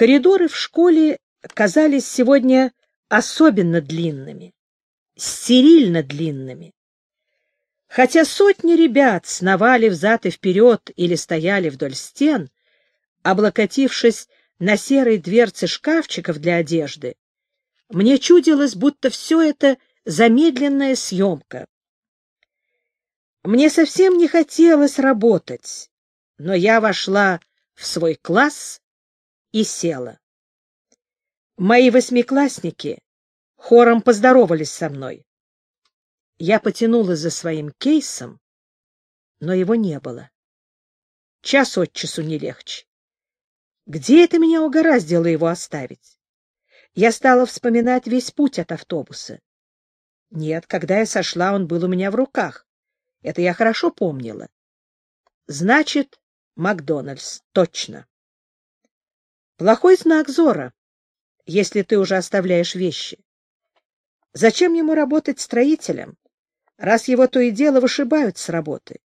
Коридоры в школе казались сегодня особенно длинными, стерильно длинными. Хотя сотни ребят сновали взад и вперед или стояли вдоль стен, облокотившись на серые дверцы шкафчиков для одежды, мне чудилось, будто все это замедленная съемка. Мне совсем не хотелось работать, но я вошла в свой класс и села. Мои восьмиклассники хором поздоровались со мной. Я потянула за своим кейсом, но его не было. Час от часу не легче. Где это меня угораздило его оставить? Я стала вспоминать весь путь от автобуса. Нет, когда я сошла, он был у меня в руках. Это я хорошо помнила. Значит, Макдональдс, точно. Плохой знак Зора, если ты уже оставляешь вещи. Зачем ему работать строителем? раз его то и дело вышибают с работы?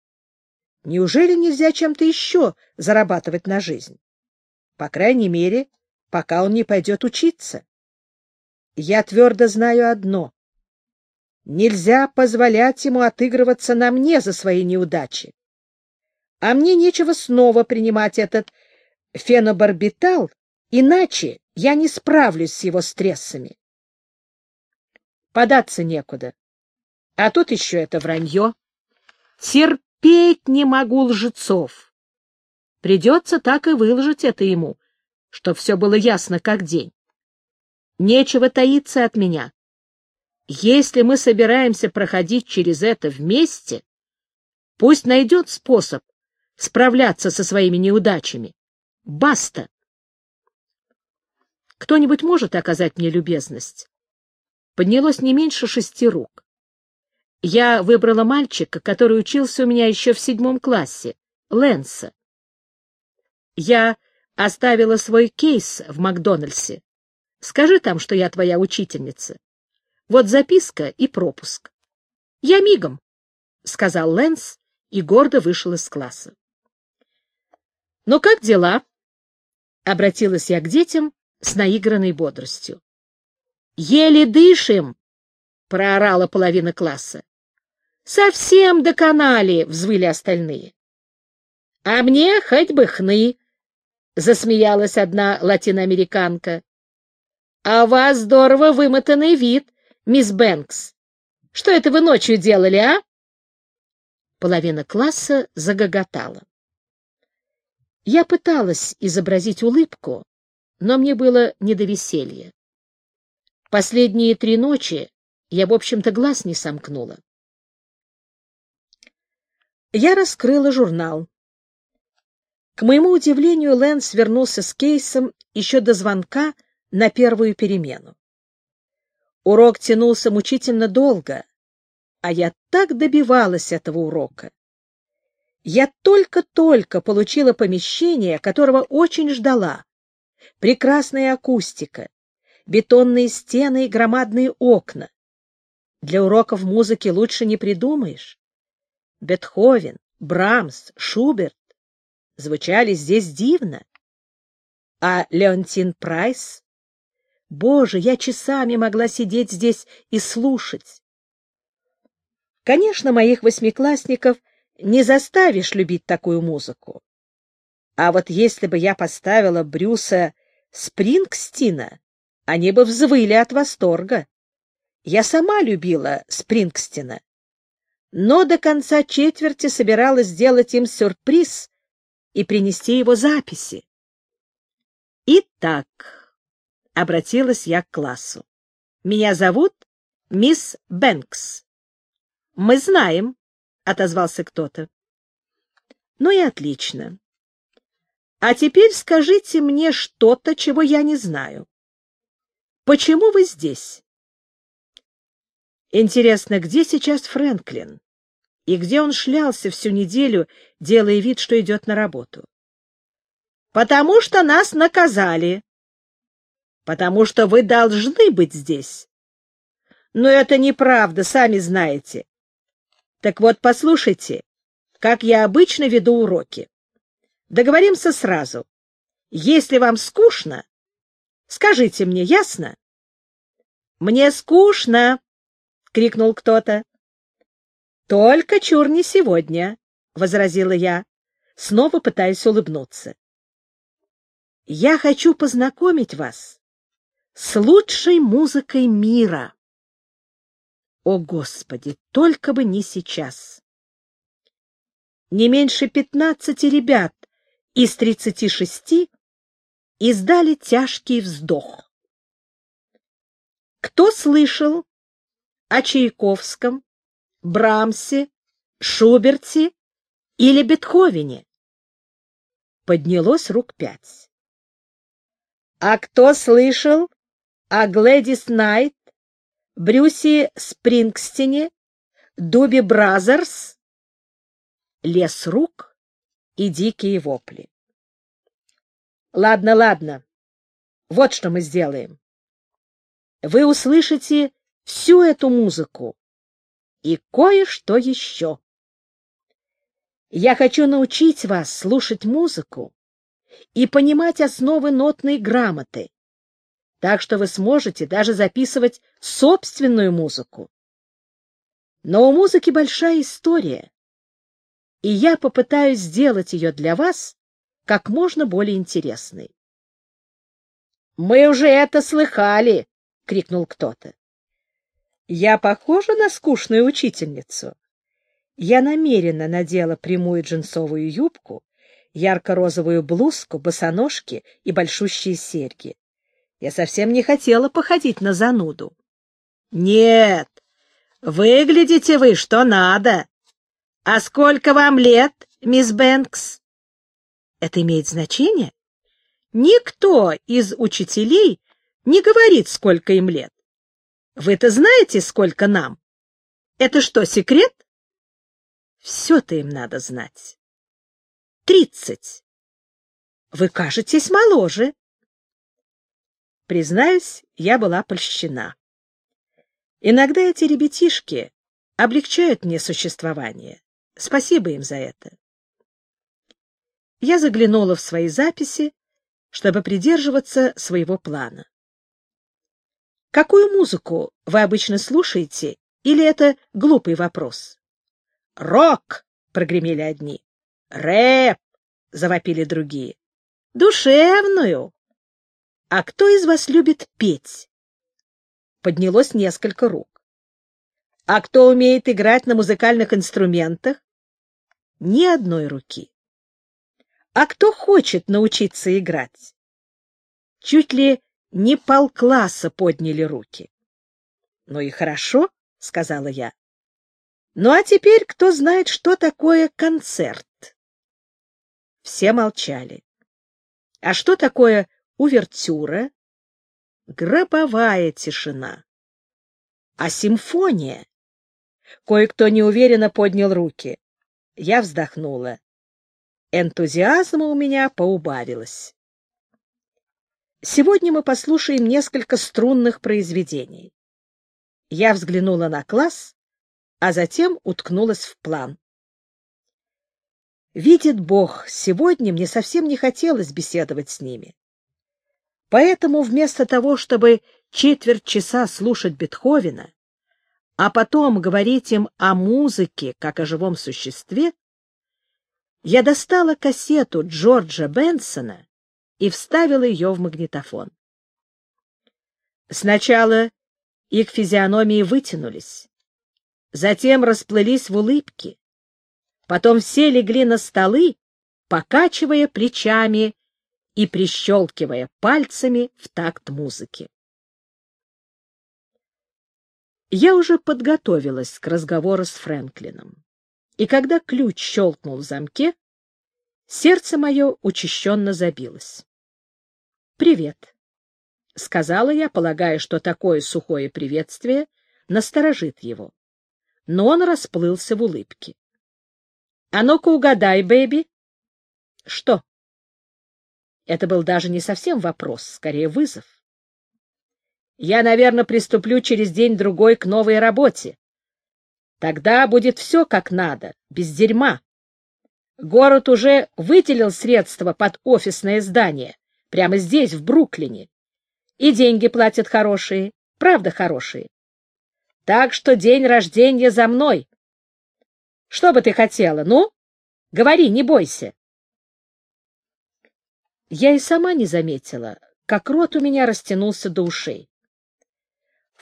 Неужели нельзя чем-то еще зарабатывать на жизнь? По крайней мере, пока он не пойдет учиться. Я твердо знаю одно. Нельзя позволять ему отыгрываться на мне за свои неудачи. А мне нечего снова принимать этот фенобарбитал, иначе я не справлюсь с его стрессами. Податься некуда. А тут еще это вранье. Терпеть не могу лжецов. Придется так и выложить это ему, чтоб все было ясно как день. Нечего таиться от меня. Если мы собираемся проходить через это вместе, пусть найдет способ справляться со своими неудачами. Баста! Кто-нибудь может оказать мне любезность? Поднялось не меньше шести рук. Я выбрала мальчика, который учился у меня еще в седьмом классе, Лэнса. Я оставила свой кейс в Макдональдсе. Скажи там, что я твоя учительница. Вот записка и пропуск. — Я мигом, — сказал Лэнс и гордо вышел из класса. — Ну, как дела? — обратилась я к детям с наигранной бодростью. — Еле дышим, — проорала половина класса. «Совсем доконали!» — взвыли остальные. «А мне хоть бы хны!» — засмеялась одна латиноамериканка. «А у вас здорово вымотанный вид, мисс Бэнкс. Что это вы ночью делали, а?» Половина класса загоготала. Я пыталась изобразить улыбку, но мне было не до веселья. Последние три ночи я, в общем-то, глаз не сомкнула. Я раскрыла журнал. К моему удивлению, Лэнс вернулся с кейсом еще до звонка на первую перемену. Урок тянулся мучительно долго, а я так добивалась этого урока. Я только-только получила помещение, которого очень ждала. Прекрасная акустика, бетонные стены и громадные окна. Для уроков музыки лучше не придумаешь. Бетховен, Брамс, Шуберт звучали здесь дивно. А Леонтин Прайс? Боже, я часами могла сидеть здесь и слушать. Конечно, моих восьмиклассников не заставишь любить такую музыку. А вот если бы я поставила Брюса Спрингстина, они бы взвыли от восторга. Я сама любила Спрингстина но до конца четверти собиралась сделать им сюрприз и принести его записи. «Итак», — обратилась я к классу, — «меня зовут мисс Бэнкс». «Мы знаем», — отозвался кто-то. «Ну и отлично. А теперь скажите мне что-то, чего я не знаю. Почему вы здесь?» Интересно, где сейчас Фрэнклин? И где он шлялся всю неделю, делая вид, что идет на работу? Потому что нас наказали. Потому что вы должны быть здесь. Но это неправда, сами знаете. Так вот, послушайте, как я обычно веду уроки. Договоримся сразу. Если вам скучно, Скажите мне, ясно? — Мне скучно! — крикнул кто-то. — Только чур не сегодня, — возразила я, снова пытаясь улыбнуться. — Я хочу познакомить вас с лучшей музыкой мира. О, Господи, только бы не сейчас! Не меньше пятнадцати ребят из тридцати шести издали тяжкий вздох. Кто слышал о Чайковском, Брамсе, Шуберте или Бетховене? Поднялось рук пять. А кто слышал о Глэдис Найт, Брюсе Спрингстине, Дуби Бразерс? Лес рук и дикие вопли. Ладно, ладно. Вот что мы сделаем. Вы услышите всю эту музыку и кое-что еще. Я хочу научить вас слушать музыку и понимать основы нотной грамоты, так что вы сможете даже записывать собственную музыку. Но у музыки большая история, и я попытаюсь сделать ее для вас как можно более интересной. — Мы уже это слыхали! — крикнул кто-то. Я похожа на скучную учительницу. Я намеренно надела прямую джинсовую юбку, ярко-розовую блузку, босоножки и большущие серьги. Я совсем не хотела походить на зануду. — Нет, выглядите вы что надо. А сколько вам лет, мисс Бэнкс? Это имеет значение? Никто из учителей не говорит, сколько им лет. Вы-то знаете, сколько нам? Это что, секрет? Все-то им надо знать. Тридцать. Вы кажетесь моложе. Признаюсь, я была польщена. Иногда эти ребятишки облегчают мне существование. Спасибо им за это. Я заглянула в свои записи, чтобы придерживаться своего плана. Какую музыку вы обычно слушаете, или это глупый вопрос? «Рок!» — прогремели одни. «Рэп!» — завопили другие. «Душевную!» «А кто из вас любит петь?» Поднялось несколько рук. «А кто умеет играть на музыкальных инструментах?» Ни одной руки. А кто хочет научиться играть? Чуть ли не полкласса подняли руки. — Ну и хорошо, — сказала я. — Ну а теперь кто знает, что такое концерт? Все молчали. — А что такое увертюра? Гробовая тишина. А симфония? Кое-кто неуверенно поднял руки. Я вздохнула. Энтузиазма у меня поубавилось. Сегодня мы послушаем несколько струнных произведений. Я взглянула на класс, а затем уткнулась в план. Видит Бог, сегодня мне совсем не хотелось беседовать с ними. Поэтому вместо того, чтобы четверть часа слушать Бетховена, а потом говорить им о музыке, как о живом существе, я достала кассету Джорджа Бенсона и вставила ее в магнитофон. Сначала их физиономии вытянулись, затем расплылись в улыбке, потом все легли на столы, покачивая плечами и прищелкивая пальцами в такт музыки. Я уже подготовилась к разговору с Фрэнклином, и когда ключ щелкнул в замке, сердце мое учащенно забилось. «Привет», — сказала я, полагая, что такое сухое приветствие насторожит его. Но он расплылся в улыбке. «А ну-ка угадай, бэби». «Что?» Это был даже не совсем вопрос, скорее вызов. Я, наверное, приступлю через день-другой к новой работе. Тогда будет все как надо, без дерьма. Город уже выделил средства под офисное здание, прямо здесь, в Бруклине. И деньги платят хорошие, правда хорошие. Так что день рождения за мной. Что бы ты хотела, ну? Говори, не бойся. Я и сама не заметила, как рот у меня растянулся до ушей.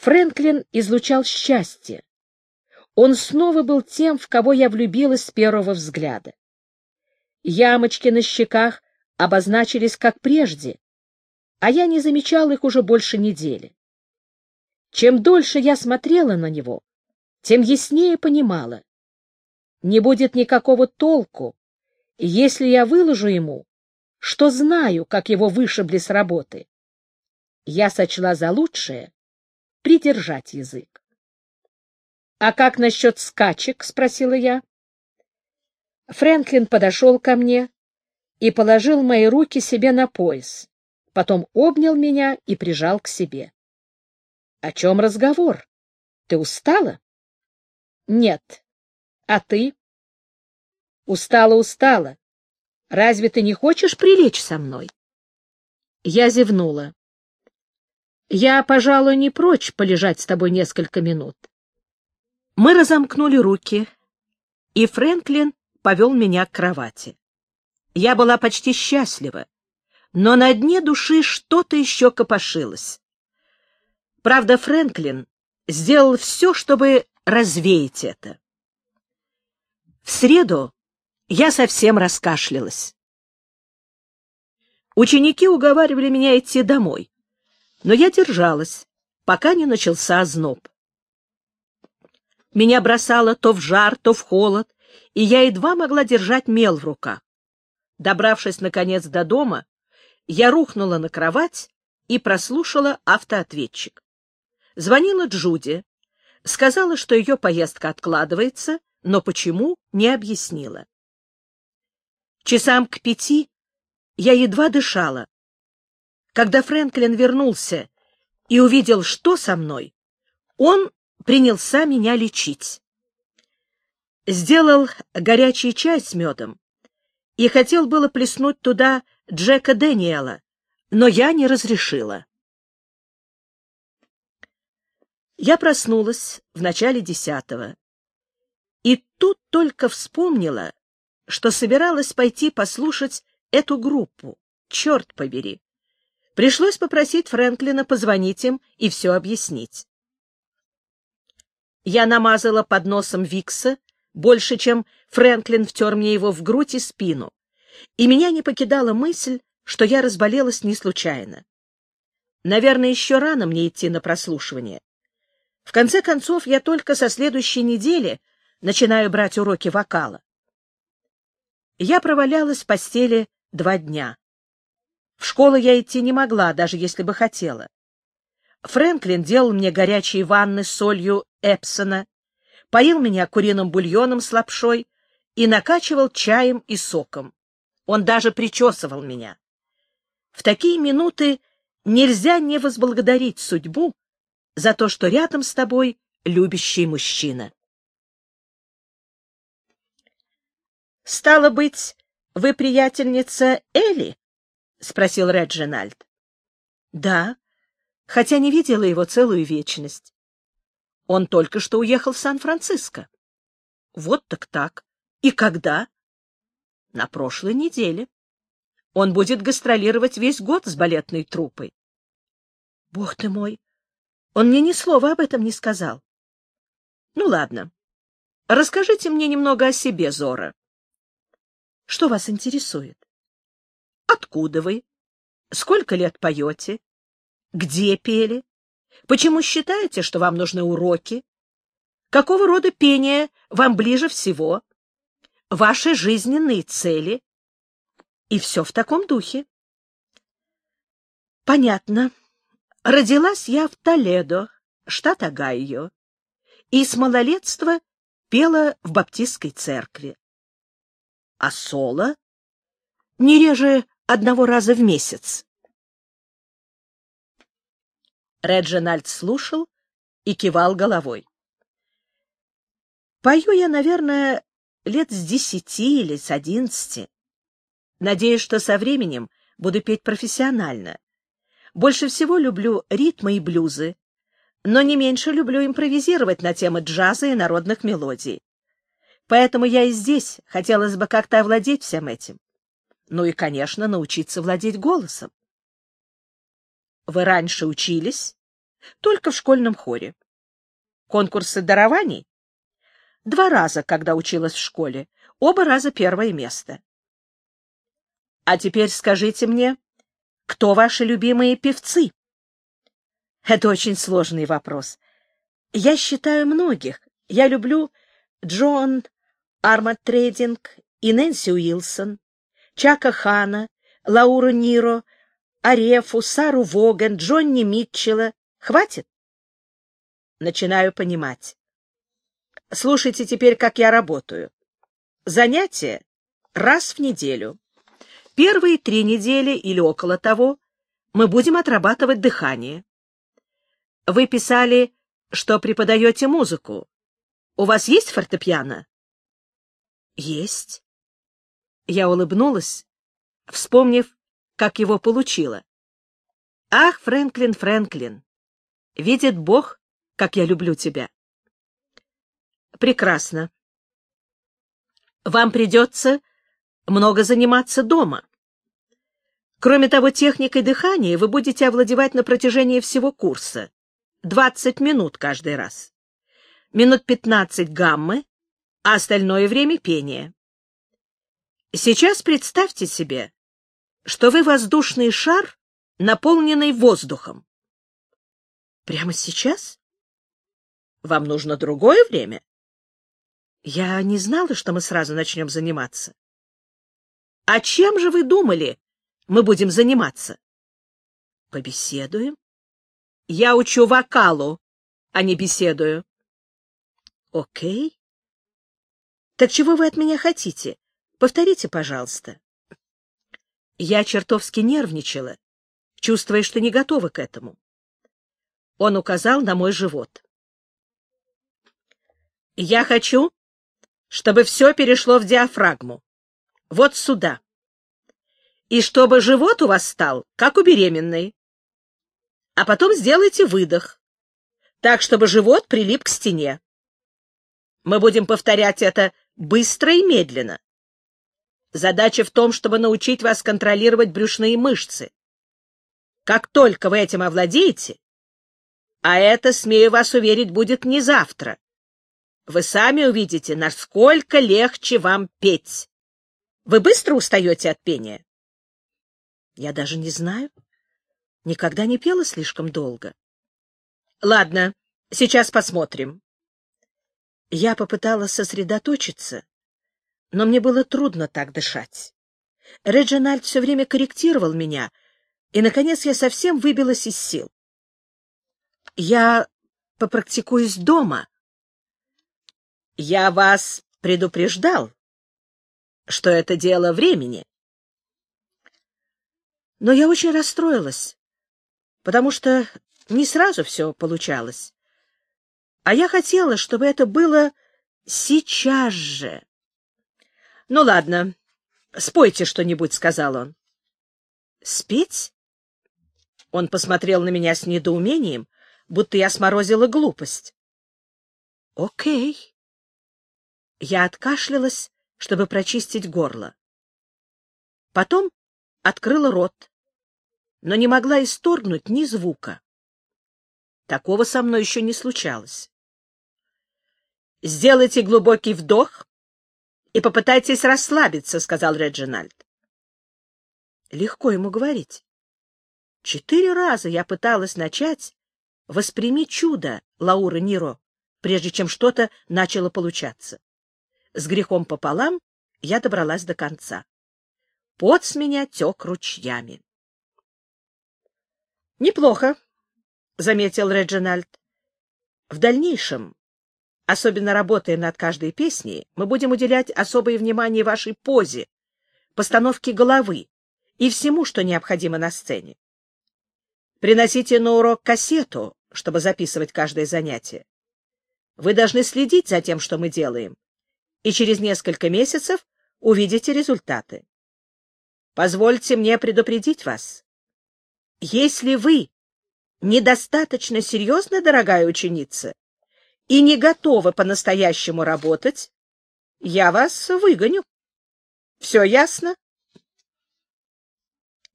Фрэнклин излучал счастье. Он снова был тем, в кого я влюбилась с первого взгляда. Ямочки на щеках обозначились как прежде, а я не замечал их уже больше недели. Чем дольше я смотрела на него, тем яснее понимала. Не будет никакого толку, если я выложу ему, что знаю, как его вышибли с работы. Я сочла за лучшее придержать язык. — А как насчет скачек? — спросила я. Фрэнклин подошел ко мне и положил мои руки себе на пояс, потом обнял меня и прижал к себе. — О чем разговор? Ты устала? — Нет. А ты? — Устала, устала. Разве ты не хочешь прилечь со мной? Я зевнула. Я, пожалуй, не прочь полежать с тобой несколько минут. Мы разомкнули руки, и Фрэнклин повел меня к кровати. Я была почти счастлива, но на дне души что-то еще копошилось. Правда, Фрэнклин сделал все, чтобы развеять это. В среду я совсем раскашлялась. Ученики уговаривали меня идти домой, но я держалась, пока не начался озноб. Меня бросало то в жар, то в холод, и я едва могла держать мел в руках. Добравшись, наконец, до дома, я рухнула на кровать и прослушала автоответчик. Звонила Джуди, сказала, что ее поездка откладывается, но почему, не объяснила. Часам к пяти я едва дышала. Когда Фрэнклин вернулся и увидел, что со мной, он принялся меня лечить. Сделал горячий чай с медом и хотел было плеснуть туда Джека Дэниела, но я не разрешила. Я проснулась в начале десятого. И тут только вспомнила, что собиралась пойти послушать эту группу. Черт побери! Пришлось попросить Фрэнклина позвонить им и все объяснить. Я намазала под носом Викса больше, чем Фрэнклин втер мне его в грудь и спину, и меня не покидала мысль, что я разболелась не случайно. Наверное, еще рано мне идти на прослушивание. В конце концов, я только со следующей недели начинаю брать уроки вокала. Я провалялась в постели два дня. В школу я идти не могла, даже если бы хотела. Фрэнклин делал мне горячие ванны с солью Эпсона, поил меня куриным бульоном с лапшой и накачивал чаем и соком. Он даже причесывал меня. В такие минуты нельзя не возблагодарить судьбу за то, что рядом с тобой любящий мужчина. Стало быть, вы приятельница Элли? Спросил Реджинальд. Да, хотя не видела его целую вечность. Он только что уехал в Сан-Франциско. Вот так так. И когда? На прошлой неделе. Он будет гастролировать весь год с балетной труппой. Бог ты мой! Он мне ни слова об этом не сказал. Ну, ладно. Расскажите мне немного о себе, Зора. Что вас интересует? Откуда вы? Сколько лет поете? Где пели? Почему считаете, что вам нужны уроки? Какого рода пение вам ближе всего? Ваши жизненные цели? И все в таком духе. Понятно. Родилась я в Толедо, штат Огайо, и с малолетства пела в баптистской церкви а соло не реже одного раза в месяц. Реджинальд слушал и кивал головой. Пою я, наверное, лет с десяти или с одиннадцати. Надеюсь, что со временем буду петь профессионально. Больше всего люблю ритмы и блюзы, но не меньше люблю импровизировать на темы джаза и народных мелодий. Поэтому я и здесь хотелось бы как-то овладеть всем этим. Ну и, конечно, научиться владеть голосом. Вы раньше учились? Только в школьном хоре. Конкурсы дарований? Два раза, когда училась в школе. Оба раза первое место. А теперь скажите мне, кто ваши любимые певцы? Это очень сложный вопрос. Я считаю многих. Я люблю Джон Армат Трейдинг и Нэнси Уилсон, Чака Хана, Лауру Ниро, Арефу, Сару Воган, Джонни Митчелла. Хватит? Начинаю понимать. Слушайте теперь, как я работаю. Занятие раз в неделю. Первые три недели или около того мы будем отрабатывать дыхание. Вы писали, что преподаете музыку. У вас есть фортепиано? Есть. Я улыбнулась, вспомнив, как его получила. Ах, Фрэнклин, Фрэнклин, видит Бог, как я люблю тебя. Прекрасно. Вам придется много заниматься дома. Кроме того, техникой дыхания вы будете овладевать на протяжении всего курса. 20 минут каждый раз. Минут 15 гаммы, а остальное время пения. Сейчас представьте себе, что вы воздушный шар, наполненный воздухом. Прямо сейчас? Вам нужно другое время? Я не знала, что мы сразу начнем заниматься. А чем же вы думали, мы будем заниматься? Побеседуем. Я учу вокалу, а не беседую. Окей. Так чего вы от меня хотите? Повторите, пожалуйста. Я чертовски нервничала, чувствуя, что не готова к этому. Он указал на мой живот. Я хочу, чтобы все перешло в диафрагму. Вот сюда. И чтобы живот у вас стал, как у беременной. А потом сделайте выдох, так, чтобы живот прилип к стене. Мы будем повторять это быстро и медленно. Задача в том, чтобы научить вас контролировать брюшные мышцы. Как только вы этим овладеете, а это, смею вас уверить, будет не завтра, вы сами увидите, насколько легче вам петь. Вы быстро устаете от пения? Я даже не знаю. Никогда не пела слишком долго. Ладно, сейчас посмотрим. Я попыталась сосредоточиться, но мне было трудно так дышать. Реджинальд все время корректировал меня, и, наконец, я совсем выбилась из сил. Я попрактикуюсь дома, я вас предупреждал, что это дело времени. Но я очень расстроилась, потому что не сразу все получалось. А я хотела, чтобы это было сейчас же. — Ну, ладно, спойте что-нибудь, — сказал он. — Спеть? Он посмотрел на меня с недоумением, будто я сморозила глупость. — Окей. Я откашлялась, чтобы прочистить горло. Потом открыла рот, но не могла исторгнуть ни звука. Такого со мной еще не случалось. «Сделайте глубокий вдох и попытайтесь расслабиться», — сказал Реджинальд. Легко ему говорить. Четыре раза я пыталась начать «Восприми чудо» Лаура Ниро, прежде чем что-то начало получаться. С грехом пополам я добралась до конца. Пот с меня тек ручьями. — Неплохо, — заметил Реджинальд. — В дальнейшем, особенно работая над каждой песней, мы будем уделять особое внимание вашей позе, постановке головы и всему, что необходимо на сцене. Приносите на урок кассету, чтобы записывать каждое занятие. Вы должны следить за тем, что мы делаем, и через несколько месяцев увидите результаты. Позвольте мне предупредить вас. Если вы недостаточно серьезна, дорогая ученица, и не готовы по-настоящему работать, я вас выгоню. Все ясно?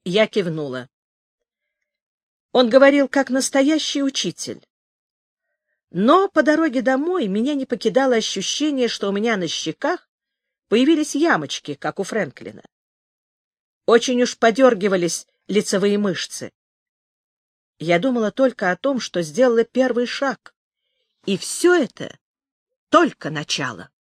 Я кивнула. Он говорил как настоящий учитель. Но по дороге домой меня не покидало ощущение, что у меня на щеках появились ямочки, как у Фрэнклина. Очень уж подергивались лицевые мышцы. Я думала только о том, что сделала первый шаг. И все это только начало.